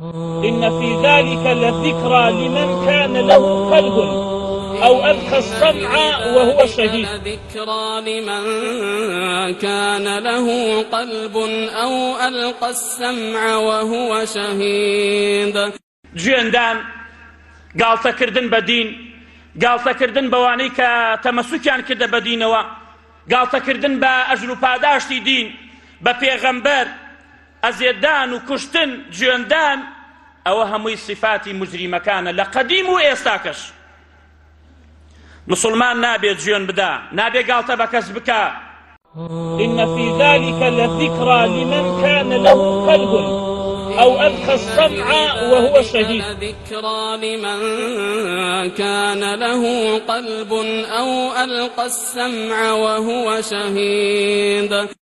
إن في ذلك لذكرى لمن كان له قلب أو ألقى السمع وهو شهيد ذكرى لمن كان له قلب أو ألقى السمع وهو شهيد جياندان قال كردن بدين گاڵتەکردن بەوانەی کە تەمەسوکیان کردە بەدینەوە گاڵتەکردن بە ئەژر و پاداشتی دین بە پێغەمبەر ئەزێدان و کوشتن گوێندان ئەوە هەمووی سیفاتی مجریمەکانە لە قەدیم و ئێستاکەش مسلمان نابێت گوێن بدا نابێت گاڵتە بە کەس بکە إن في ذلك لذكرى لمن كان له قلب أو ألقى السمع وهو شهيد ذكرى لمن كان له قلب أو ألقى السمع وهو شهيد